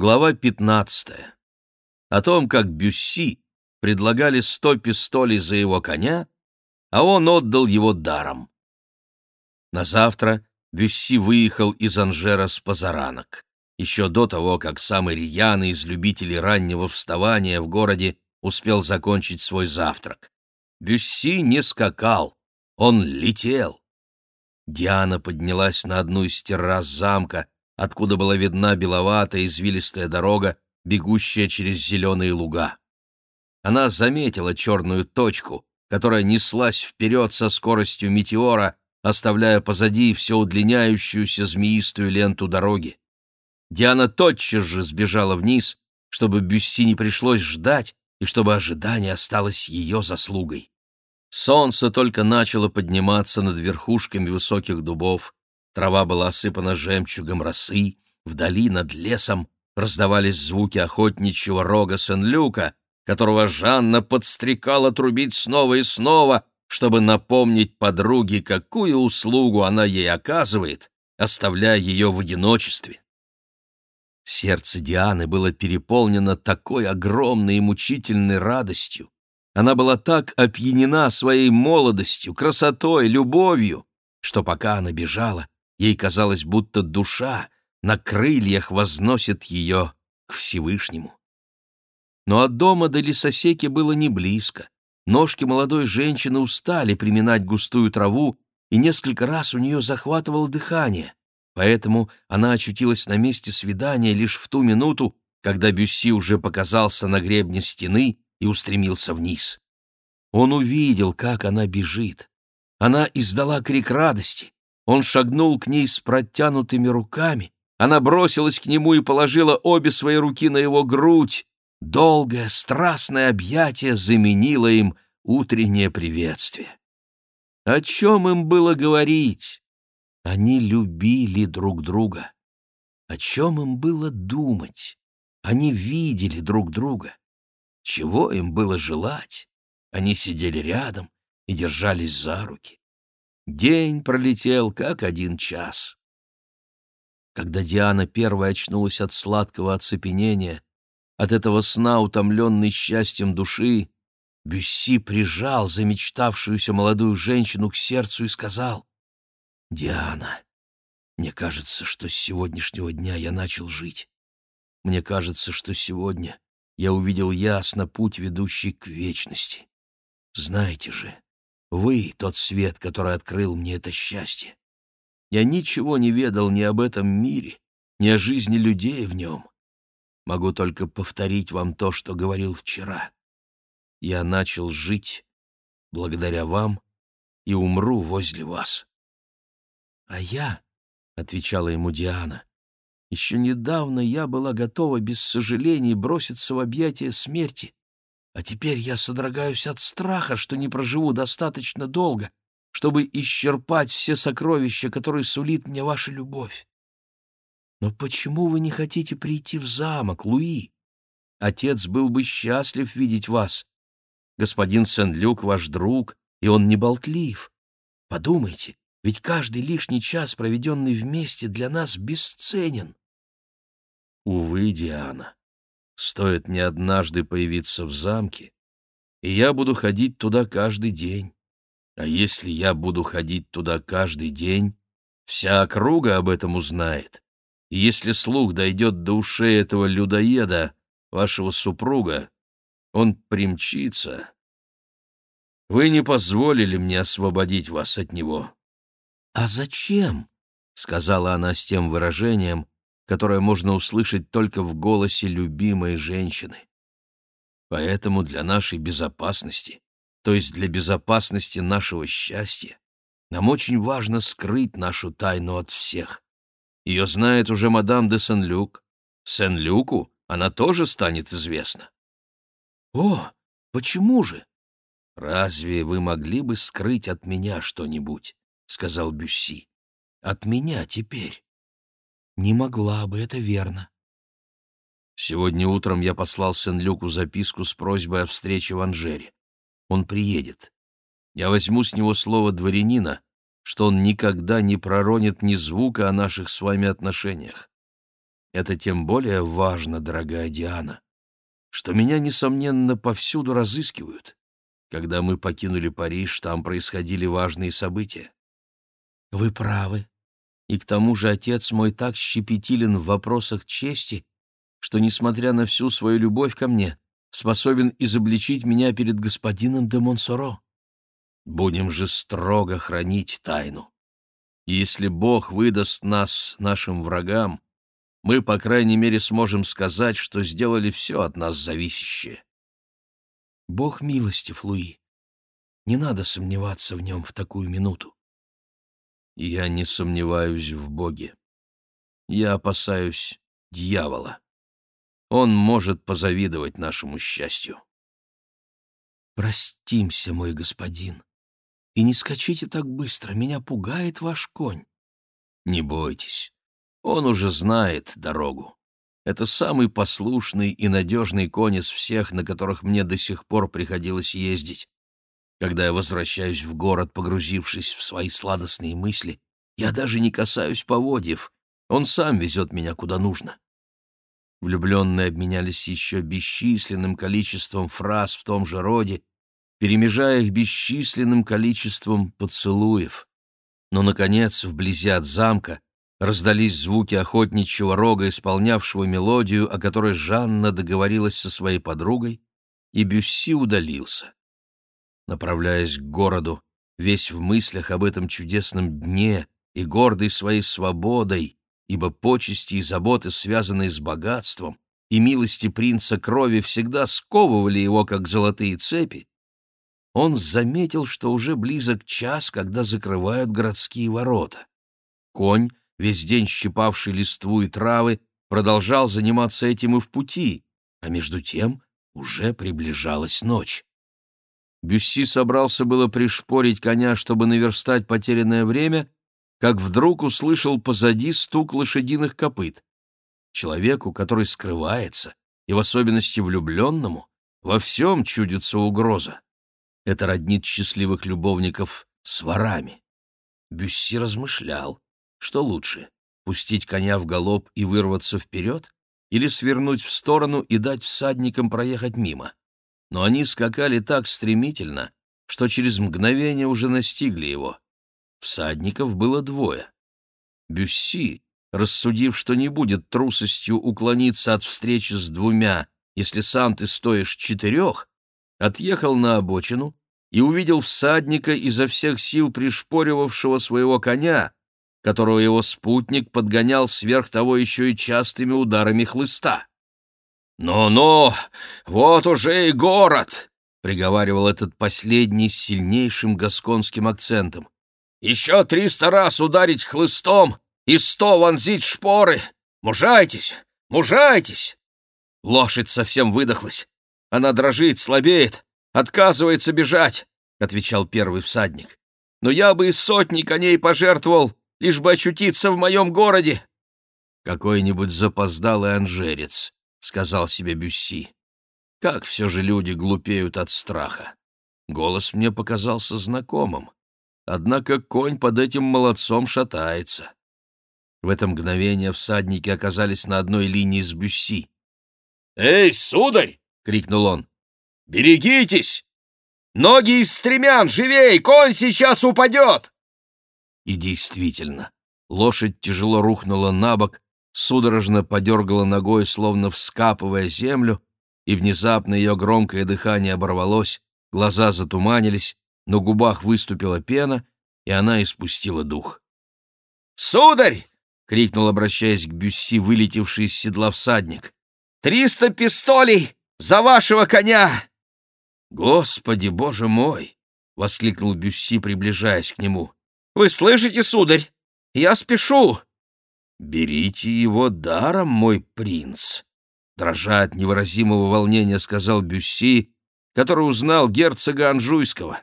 Глава 15. О том, как Бюсси предлагали сто пистолей за его коня, а он отдал его даром. На завтра Бюсси выехал из Анжера с позаранок. Еще до того, как самый рьяный из любителей раннего вставания в городе успел закончить свой завтрак. Бюсси не скакал, он летел. Диана поднялась на одну из террас замка, откуда была видна беловатая извилистая дорога, бегущая через зеленые луга. Она заметила черную точку, которая неслась вперед со скоростью метеора, оставляя позади все удлиняющуюся змеистую ленту дороги. Диана тотчас же сбежала вниз, чтобы Бюсси не пришлось ждать и чтобы ожидание осталось ее заслугой. Солнце только начало подниматься над верхушками высоких дубов, Трава была осыпана жемчугом росы, вдали над лесом раздавались звуки охотничьего рога Сен-Люка, которого Жанна подстрекала трубить снова и снова, чтобы напомнить подруге, какую услугу она ей оказывает, оставляя ее в одиночестве. Сердце Дианы было переполнено такой огромной и мучительной радостью. Она была так опьянена своей молодостью, красотой, любовью, что пока она бежала, Ей казалось, будто душа на крыльях возносит ее к Всевышнему. Но от дома до лесосеки было не близко. Ножки молодой женщины устали приминать густую траву, и несколько раз у нее захватывало дыхание. Поэтому она очутилась на месте свидания лишь в ту минуту, когда Бюсси уже показался на гребне стены и устремился вниз. Он увидел, как она бежит. Она издала крик радости. Он шагнул к ней с протянутыми руками. Она бросилась к нему и положила обе свои руки на его грудь. Долгое, страстное объятие заменило им утреннее приветствие. О чем им было говорить? Они любили друг друга. О чем им было думать? Они видели друг друга. Чего им было желать? Они сидели рядом и держались за руки. День пролетел, как один час. Когда Диана первая очнулась от сладкого оцепенения, от этого сна, утомленной счастьем души, Бюсси прижал замечтавшуюся молодую женщину к сердцу и сказал, «Диана, мне кажется, что с сегодняшнего дня я начал жить. Мне кажется, что сегодня я увидел ясно путь, ведущий к вечности. Знаете же, вы — тот свет, который открыл мне это счастье. Я ничего не ведал ни об этом мире, ни о жизни людей в нем. Могу только повторить вам то, что говорил вчера. Я начал жить благодаря вам и умру возле вас. — А я, — отвечала ему Диана, — еще недавно я была готова без сожалений броситься в объятия смерти, а теперь я содрогаюсь от страха, что не проживу достаточно долго, чтобы исчерпать все сокровища, которые сулит мне ваша любовь. Но почему вы не хотите прийти в замок, Луи? Отец был бы счастлив видеть вас. Господин Сен-Люк ваш друг, и он не болтлив. Подумайте, ведь каждый лишний час, проведенный вместе, для нас бесценен. Увы, Диана, Стоит мне однажды появиться в замке, и я буду ходить туда каждый день. А если я буду ходить туда каждый день, вся округа об этом узнает. И если слух дойдет до ушей этого людоеда, вашего супруга, он примчится. Вы не позволили мне освободить вас от него. — А зачем? — сказала она с тем выражением, которое можно услышать только в голосе любимой женщины. Поэтому для нашей безопасности, то есть для безопасности нашего счастья, нам очень важно скрыть нашу тайну от всех. Ее знает уже мадам де Сен-Люк. Сен-Люку она тоже станет известна. О, почему же? Разве вы могли бы скрыть от меня что-нибудь? сказал Бюсси. От меня теперь. Не могла бы, это верно. Сегодня утром я послал Сен-Люку записку с просьбой о встрече в Анжере. Он приедет. Я возьму с него слово дворянина, что он никогда не проронит ни звука о наших с вами отношениях. это тем более важно, дорогая Диана, что меня, несомненно, повсюду разыскивают. Когда мы покинули Париж, там происходили важные события. Вы правы. И к тому же отец мой так щепетилен в вопросах чести, что, несмотря на всю свою любовь ко мне, способен изобличить меня перед господином де Монсоро. Будем же строго хранить тайну. Если Бог выдаст нас нашим врагам, мы, по крайней мере, сможем сказать, что сделали все от нас зависящее. Бог милостив, Луи. Не надо сомневаться в нем в такую минуту. Я не сомневаюсь в Боге. Я опасаюсь дьявола. Он может позавидовать нашему счастью. Простимся, мой господин, и не скачите так быстро, меня пугает ваш конь. Не бойтесь, он уже знает дорогу. Это самый послушный и надежный конь из всех, на которых мне до сих пор приходилось ездить. Когда я возвращаюсь в город, погрузившись в свои сладостные мысли, я даже не касаюсь поводьев. Он сам везет меня куда нужно. Влюбленные обменялись еще бесчисленным количеством фраз в том же роде, перемежая их бесчисленным количеством поцелуев. Но, наконец, вблизи от замка раздались звуки охотничьего рога, исполнявшего мелодию, о которой Жанна договорилась со своей подругой, и Бюсси удалился. Направляясь к городу, весь в мыслях об этом чудесном дне и гордый своей свободой, ибо почести и заботы, связанные с богатством, и милости принца крови всегда сковывали его, как золотые цепи, он заметил, что уже близок час, когда закрывают городские ворота. Конь, весь день щипавший листву и травы, продолжал заниматься этим и в пути, а между тем уже приближалась ночь. Бюсси собрался было пришпорить коня, чтобы наверстать потерянное время, как вдруг услышал позади стук лошадиных копыт. Человеку, который скрывается, и в особенности влюбленному, во всем чудится угроза. Это роднит счастливых любовников с ворами. Бюсси размышлял, что лучше — пустить коня в галоп и вырваться вперед, или свернуть в сторону и дать всадникам проехать мимо. Но они скакали так стремительно, что через мгновение уже настигли его. Всадников было двое. Бюсси, рассудив, что не будет трусостью уклониться от встречи с двумя, если сам ты стоишь четырех, отъехал на обочину и увидел всадника изо всех сил пришпоривавшего своего коня, которого его спутник подгонял сверх того еще и частыми ударами хлыста. «Ну-ну, вот уже и город!» — приговаривал этот последний с сильнейшим гасконским акцентом. «Еще триста раз ударить хлыстом и сто вонзить шпоры! Мужайтесь! Мужайтесь!» Лошадь совсем выдохлась. Она дрожит, слабеет, отказывается бежать, — отвечал первый всадник. «Но я бы и сотни коней пожертвовал, лишь бы очутиться в моем городе!» «Какой-нибудь запоздалый анжерец», — сказал себе Бюсси. «Как все же люди глупеют от страха!» Голос мне показался знакомым. Однако конь под этим молодцом шатается. В это мгновение всадники оказались на одной линии с Бюсси. «Эй, сударь!» — крикнул он. «Берегитесь! Ноги из стремян! Живей! Конь сейчас упадет!» И действительно, лошадь тяжело рухнула на бок, судорожно подергала ногой, словно вскапывая землю, и внезапно ее громкое дыхание оборвалось, глаза затуманились, на губах выступила пена, и она испустила дух. «Сударь!» — крикнул, обращаясь к Бюсси, вылетевший из седла всадник. «Триста пистолей за вашего коня!» «Господи, боже мой!» — воскликнул Бюсси, приближаясь к нему. «Вы слышите, сударь? Я спешу!» «Берите его даром, мой принц!» Дрожа от невыразимого волнения, сказал Бюсси, который узнал герцога Анжуйского.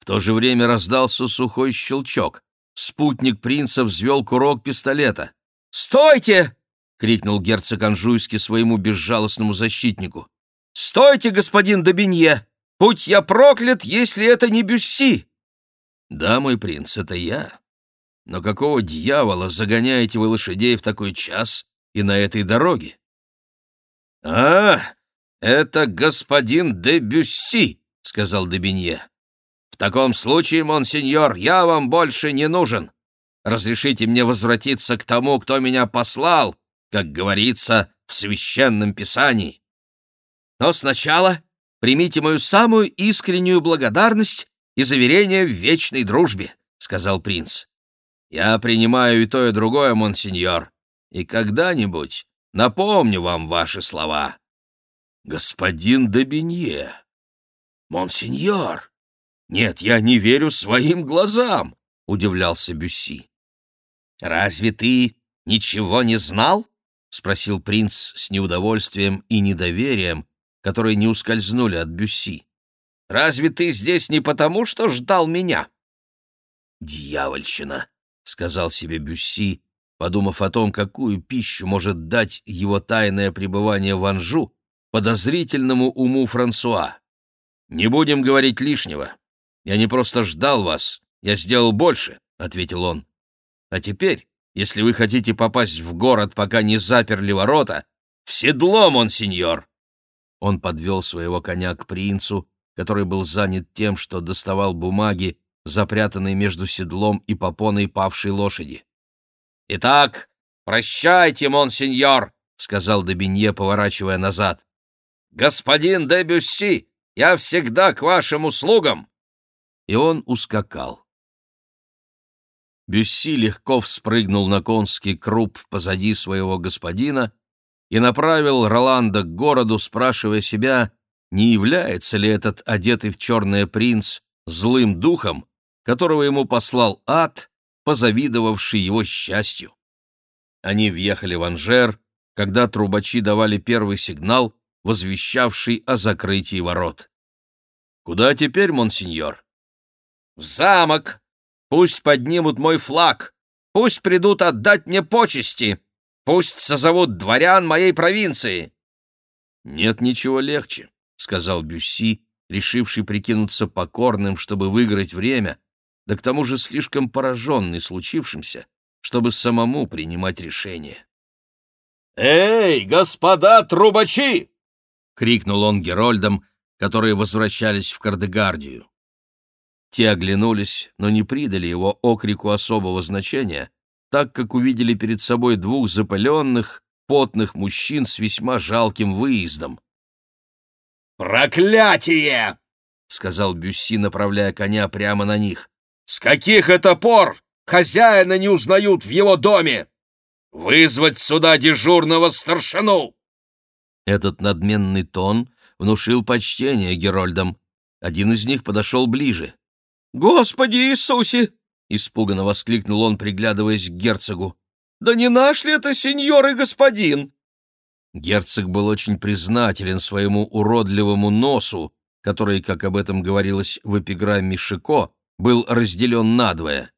В то же время раздался сухой щелчок. Спутник принца взвел курок пистолета. «Стойте!» — крикнул герцог Анжуйский своему безжалостному защитнику. «Стойте, господин Добинье! Будь я проклят, если это не Бюсси!» «Да, мой принц, это я. Но какого дьявола загоняете вы лошадей в такой час и на этой дороге. — А, это господин де Бюсси, — сказал Дебенье. — В таком случае, монсеньор, я вам больше не нужен. Разрешите мне возвратиться к тому, кто меня послал, как говорится в священном писании. Но сначала примите мою самую искреннюю благодарность и заверение в вечной дружбе, — сказал принц. Я принимаю и то, и другое, монсеньор, и когда-нибудь напомню вам ваши слова. Господин Добинье. Монсеньор. Нет, я не верю своим глазам, — удивлялся Бюсси. Разве ты ничего не знал? — спросил принц с неудовольствием и недоверием, которые не ускользнули от Бюсси. «Разве ты здесь не потому, что ждал меня?» «Дьявольщина!» — сказал себе Бюсси, подумав о том, какую пищу может дать его тайное пребывание в Анжу подозрительному уму Франсуа. «Не будем говорить лишнего. Я не просто ждал вас, я сделал больше», — ответил он. «А теперь, если вы хотите попасть в город, пока не заперли ворота, в седло, монсеньор!» Он подвел своего коня к принцу, который был занят тем, что доставал бумаги, запрятанные между седлом и попоной павшей лошади. «Итак, прощайте, монсеньор!» — сказал Добинье, поворачивая назад. «Господин де Бюсси, я всегда к вашим услугам!» И он ускакал. Бюсси легко вспрыгнул на конский круп позади своего господина и направил Роланда к городу, спрашивая себя, не является ли этот одетый в черное принц злым духом, которого ему послал ад, позавидовавший его счастью. Они въехали в Анжер, когда трубачи давали первый сигнал, возвещавший о закрытии ворот. «Куда теперь, монсеньор?» «В замок! Пусть поднимут мой флаг! Пусть придут отдать мне почести!» Пусть созовут дворян моей провинции!» «Нет ничего легче», — сказал Бюсси, решивший прикинуться покорным, чтобы выиграть время, да к тому же слишком пораженный случившимся, чтобы самому принимать решение. «Эй, господа трубачи!» — крикнул он герольдам, которые возвращались в Кардегардию. Те оглянулись, но не придали его окрику особого значения, так как увидели перед собой двух запыленных, потных мужчин с весьма жалким выездом. «Проклятие!» — сказал Бюсси, направляя коня прямо на них. «С каких это пор хозяина не узнают в его доме? Вызвать сюда дежурного старшину!» Этот надменный тон внушил почтение Герольдам. Один из них подошел ближе. «Господи Иисусе! — испуганно воскликнул он, приглядываясь к герцогу. «Да не наш ли это сеньор и господин?» Герцог был очень признателен своему уродливому носу, который, как об этом говорилось в эпиграмме Шико, был разделен надвое.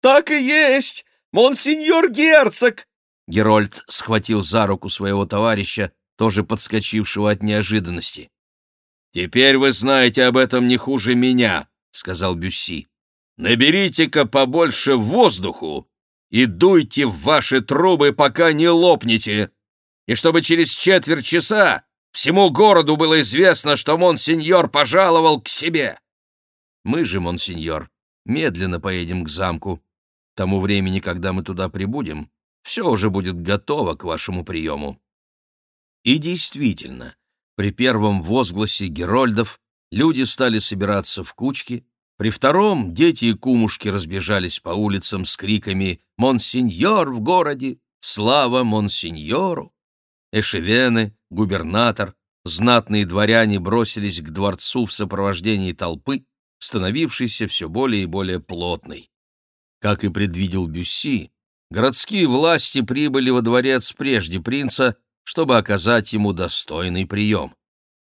«Так и есть! Монсеньор герцог!» Герольд схватил за руку своего товарища, тоже подскочившего от неожиданности. «Теперь вы знаете об этом не хуже меня», — сказал Бюсси. Наберите-ка побольше воздуху и дуйте в ваши трубы, пока не лопнете, и чтобы через четверть часа всему городу было известно, что монсеньор пожаловал к себе. Мы же, монсеньор, медленно поедем к замку. К тому времени, когда мы туда прибудем, все уже будет готово к вашему приему. И действительно, при первом возгласе герольдов люди стали собираться в кучки, при втором дети и кумушки разбежались по улицам с криками «Монсеньор в городе! Слава Монсеньору!» Эшевены, губернатор, знатные дворяне бросились к дворцу в сопровождении толпы, становившейся все более и более плотной. Как и предвидел Бюсси, городские власти прибыли во дворец прежде принца, чтобы оказать ему достойный прием.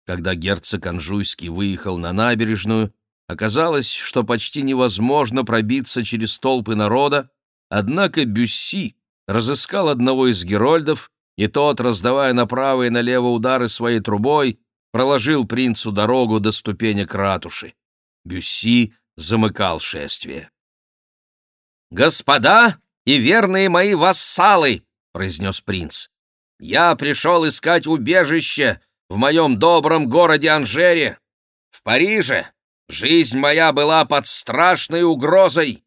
Когда герцог Анжуйский выехал на набережную, Оказалось, что почти невозможно пробиться через толпы народа, однако Бюсси разыскал одного из герольдов, и тот, раздавая направо и налево удары своей трубой, проложил принцу дорогу до ступенек ратуши. Бюсси замыкал шествие. «Господа и верные мои вассалы!» — произнес принц. «Я пришел искать убежище в моем добром городе Анжере. В Париже жизнь моя была под страшной угрозой.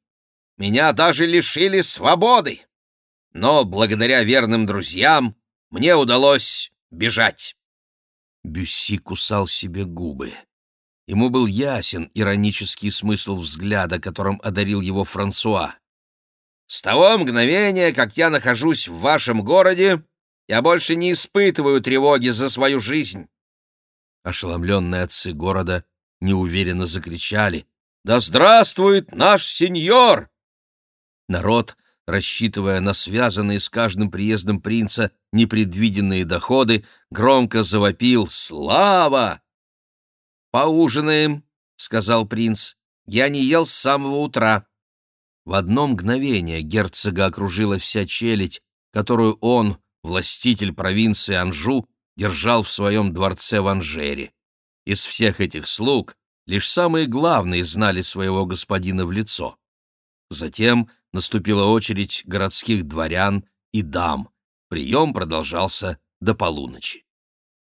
Меня даже лишили свободы. Но благодаря верным друзьям мне удалось бежать». Бюсси кусал себе губы. Ему был ясен иронический смысл взгляда, которым одарил его Франсуа. «С того мгновения, как я нахожусь в вашем городе, я больше не испытываю тревоги за свою жизнь». Ошеломленные отцы города неуверенно закричали «Да здравствует наш сеньор!» Народ, рассчитывая на связанные с каждым приездом принца непредвиденные доходы, громко завопил «Слава!» «Поужинаем», — сказал принц. «Я не ел с самого утра». В одно мгновение герцога окружила вся челядь, которую он, властитель провинции Анжу, держал в своем дворце в Анжере. Из всех этих слуг лишь самые главные знали своего господина в лицо. Затем наступила очередь городских дворян и дам. Прием продолжался до полуночи.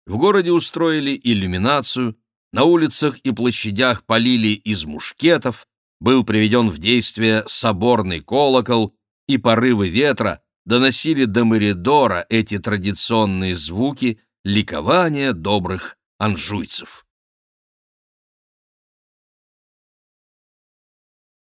В городе устроили иллюминацию, на улицах и площадях полили из мушкетов, был приведен в действие соборный колокол, и порывы ветра доносили до Меридора эти традиционные звуки ликования добрых анжуйцев.